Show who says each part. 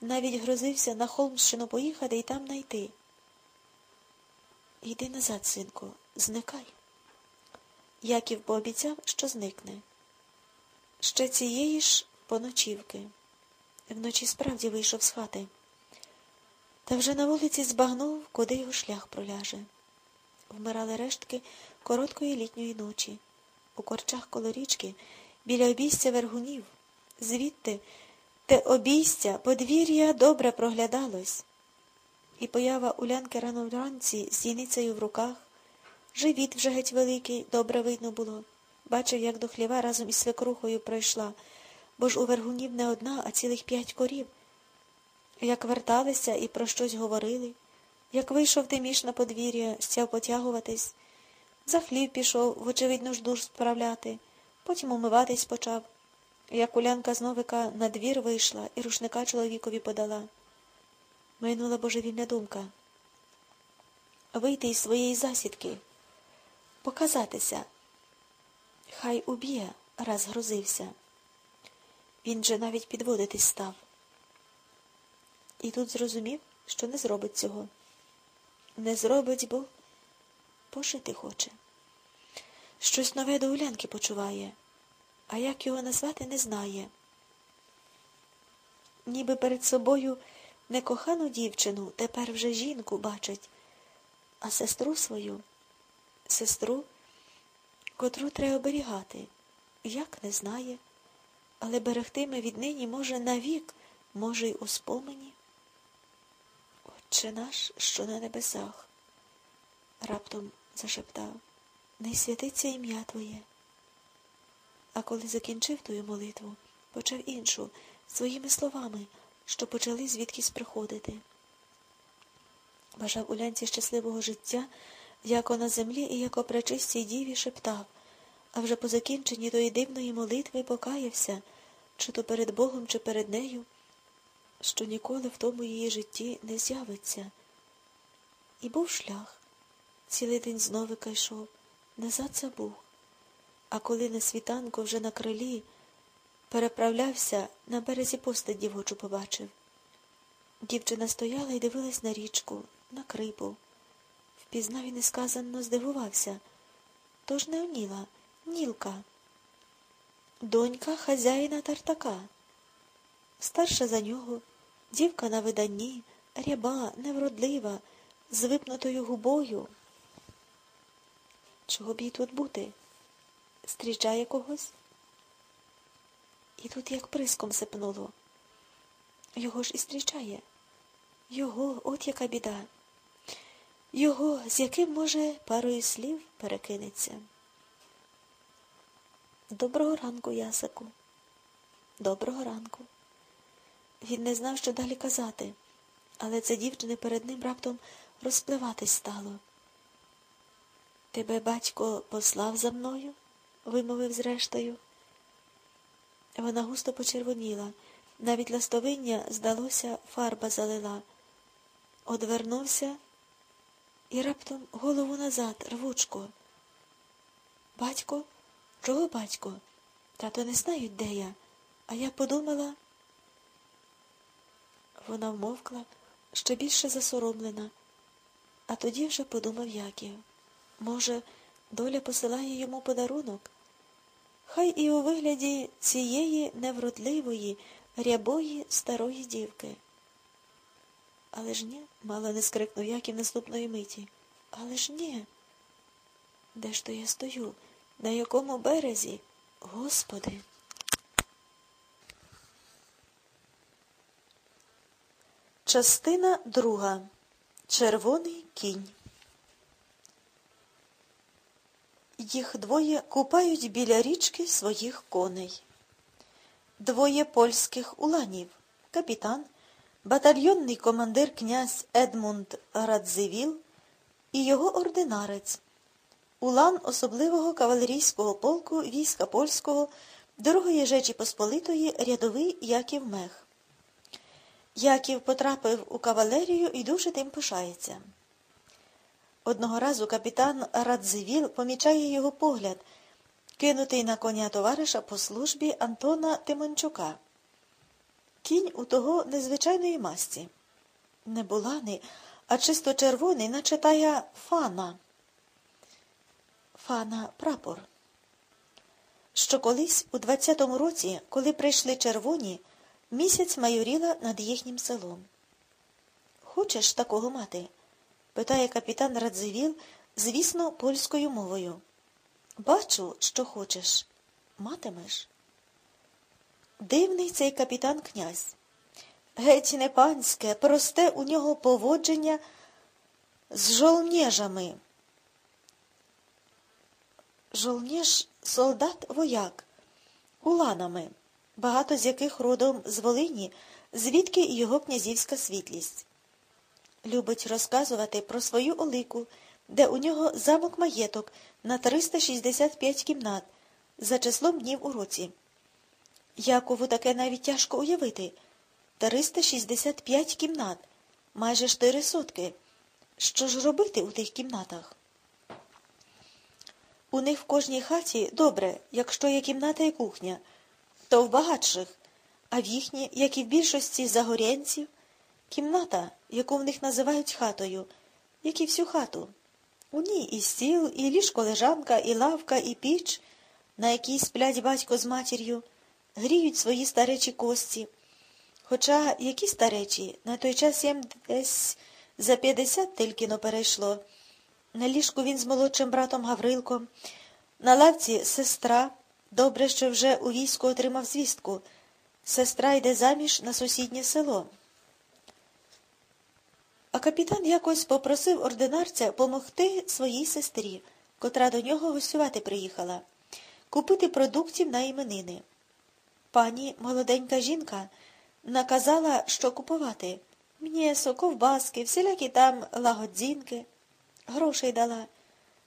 Speaker 1: Навіть грозився на Холмщину поїхати і там найти. Йди назад, синку, зникай. Яків пообіцяв, що зникне. Ще цієї ж поночівки. Вночі справді вийшов з хати. Та вже на вулиці збагнув, куди його шлях проляже. Вмирали рештки короткої літньої ночі. У корчах коло річки, біля обійстя вергунів, звідти, те обійстя, подвір'я добре проглядалось. І поява улянки рано вранці з дійницею в руках, живіт вже геть великий, добре видно було. Бачив, як до хліва разом із свекрухою пройшла, бо ж у вергунів не одна, а цілих п'ять корів. Як верталися і про щось говорили, як вийшов Тиміш на подвір'я, стяв потягуватись, за хліб пішов, вочевидь, нужду справляти, потім умиватись почав. Як улянка з новика на двір вийшла і рушника чоловікові подала. Майнула божевільна думка. Вийти із своєї засідки, показатися. Хай уб'є, раз грозився. Він же навіть підводитись став. І тут зрозумів, що не зробить цього. Не зробить, бо пожити хоче. Щось нове до Улянки почуває, а як його назвати, не знає. Ніби перед собою не кохану дівчину, тепер вже жінку бачить, а сестру свою, сестру, котру треба оберігати, як не знає, але берегтиме віднині, може, навік, може, й у спомені. Отче наш, що на небесах, раптом зашептав, не святиться ім'я Твоє. А коли закінчив тую молитву, почав іншу, своїми словами, що почали звідкись приходити. Бажав улянці щасливого життя, яко на землі і яко пречистій діві шептав, а вже по закінченні тої дивної молитви покаявся, чи то перед Богом, чи перед нею що ніколи в тому її житті не з'явиться. І був шлях. Цілий день зновика йшов, назад забув. А коли на світанку вже на крилі переправлявся, на березі постать дівочу побачив. Дівчина стояла і дивилась на річку, на крипу. Впізнав і несказанно здивувався. Тож не оніла, нілка. Донька хазяїна тартака. Старша за нього, дівка на виданні, ряба, невродлива, з випнутою губою. Чого б їй тут бути? Стрічає когось? І тут як приском сипнуло. Його ж і зустрічає. Його, от яка біда. Його, з яким, може, парою слів перекинеться. Доброго ранку, Ясику. Доброго ранку. Він не знав, що далі казати, але це дівчини перед ним раптом розпливатись стало. Тебе батько послав за мною? Вимовив зрештою. Вона густо почервоніла, навіть ластовиння, здалося, фарба залила. Одвернувся і раптом голову назад, рвучко. Батько? Чого батько? Тато не знають, де я, а я подумала. Вона вмовкла, ще більше засоромлена, а тоді вже подумав Яків. Може, доля посилає йому подарунок? Хай і у вигляді цієї невродливої, рябої старої дівки. Але ж ні, мало не скрикнув Яків наступної миті. Але ж ні. Де ж то я стою? На якому березі? Господи. Частина друга. Червоний кінь. Їх двоє купають біля річки своїх коней. Двоє польських уланів, капітан, батальйонний командир князь Едмунд Радзивіл і його ординарець, улан особливого кавалерійського полку війська польського Другої Жечі Посполитої рядовий Яків Мех. Яків потрапив у кавалерію і дуже тим пишається. Одного разу капітан Радзивіл помічає його погляд, кинутий на коня товариша по службі Антона Тимончука. Кінь у того незвичайної масті. Не буланий, а чисто червоний, наче тая фана. Фана прапор. Що колись, у 20-му році, коли прийшли червоні, місяць майоріла над їхнім селом. Хочеш такого мати? Питає капітан Радзивіл, звісно, польською мовою. Бачу, що хочеш. Матимеш. Дивний цей капітан князь. Геть не панське, просте у нього поводження з жолнєжами. Жолнєж солдат вояк, уланами, багато з яких родом з Волині, звідки його князівська світлість. Любить розказувати про свою олику, де у нього замок маєток на 365 кімнат за числом днів у році. Якову таке навіть тяжко уявити. 365 кімнат, майже 4 сотки. Що ж робити у тих кімнатах? У них в кожній хаті добре, якщо є кімната і кухня, то в багатших, а в їхній, як і в більшості загорянців, кімната, яку в них називають хатою, як і всю хату. У ній і стіл, і ліжко лежанка, і лавка, і піч, на якій сплять батько з матір'ю, гріють свої старечі кості. Хоча які старечі, на той час їм десь за п'ятдесят тільки но перейшло. На ліжку він з молодшим братом Гаврилком, на лавці сестра, добре, що вже у війську отримав звістку. Сестра йде заміж на сусіднє село. А капітан якось попросив ординарця помогти своїй сестрі, котра до нього гостювати приїхала, купити продуктів на іменини. Пані, молоденька жінка, наказала, що купувати м'ясо, ковбаски, всілякі там лагодзінки. Грошей дала.